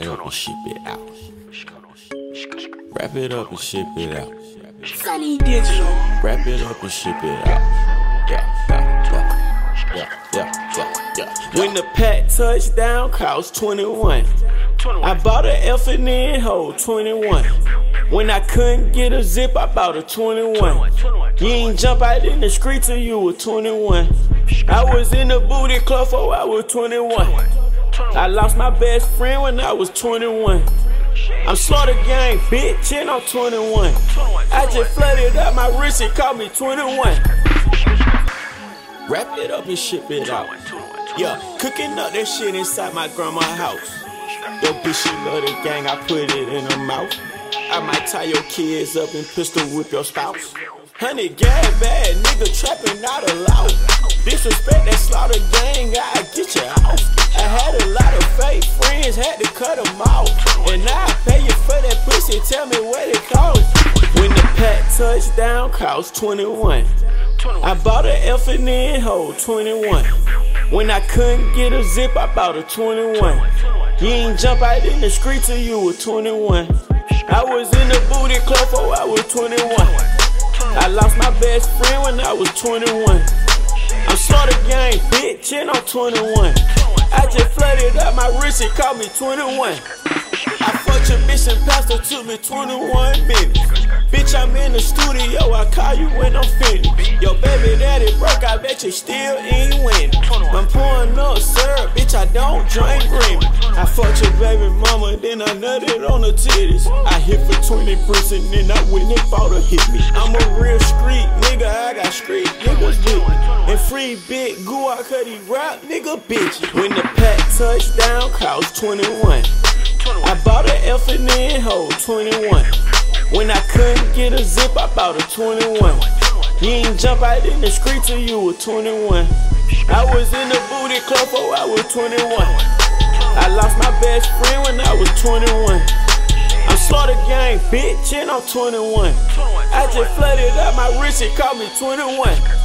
it up and ship it out. Wrap it up and ship it out. Sonny Digital. Wrap it up and ship it out. Yeah, yeah, yeah, yeah, yeah, yeah, yeah. When the pack touched down, cost 21. I bought a F and N hole 21. When I couldn't get a zip, I bought a 21. You ain't jump out in the street till you were 21. I was in the booty club for I was 21. I lost my best friend when I was 21. I'm slaughter gang, bitch, and I'm 21. I just flooded up my wrist and called me 21. Wrap it up and ship it out. Yeah, cooking up that shit inside my grandma's house. Yo, bitch, she love the gang, I put it in her mouth. I might tie your kids up and pistol whip your spouse. Honey, gas bad, nigga trapping not allowed. Disrespect that slaughter gang, I get you out. I had a lot of fake friends, had to cut them off. And I pay you for that pussy, tell me what it cost. When the pack touchdown, cost 21. I bought a F and N hole 21. When I couldn't get a zip, I bought a 21. You ain't jump out in the street till you were 21. I was in the booty club for I was 21. I lost my best friend when I was 21. Slaughter bitch, and I'm 21. I just flooded up my wrist and called me 21. I fucked your bitch and pastor took me 21 minutes. In the studio, I call you when I'm finished. Yo, baby daddy broke, I bet you still ain't winning. I'm pouring up syrup, bitch, I don't drink green. I fucked your baby mama, then I nutted on her titties. I hit for 20 bricks and then I went and bought her hit me. I'm a real street nigga, I got street niggas with. And free big goo, I cut he rap nigga bitch. When the pack touchdown, cost 21. I bought a F and N hole 21. When I couldn't get a zip, I bought a 21. You ain't jump out in the street till you were 21. I was in the booty club for I was 21. I lost my best friend when I was 21. I'm slaughter gang, bitch, and I'm 21. I just flooded out my wrist called me 21.